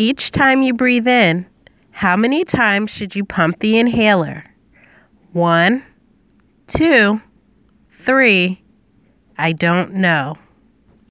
Each time you breathe in, how many times should you pump the inhaler? One, two, three. I don't know.